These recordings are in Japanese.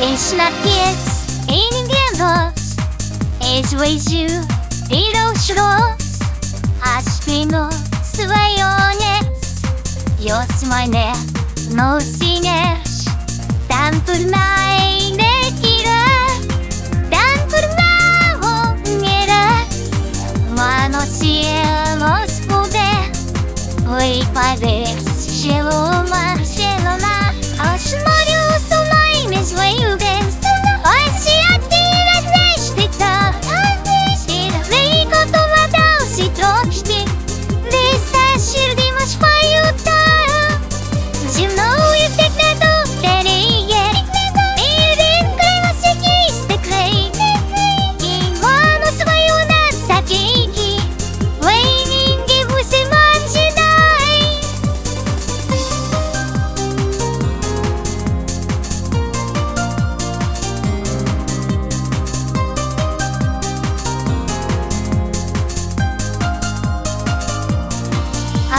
It's not kids in inviernos Es you Aspino Svajonės Jos mane nusineš Ten kur meilė yra Ten kur namo nėra Mano sielos būdė Lai paveiks žėlos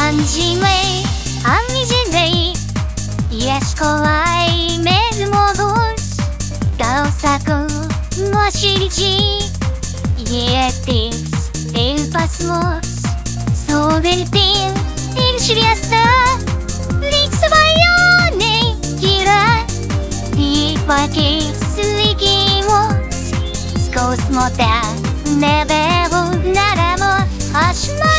感じめいあみじめい Yes 怖いメールもボス顔作もしりじいえ、ティスエルパスもそうべりてんいるシリアスだリクサバイオネキラリーパーキースリキーも少しもたねベをならもはしまい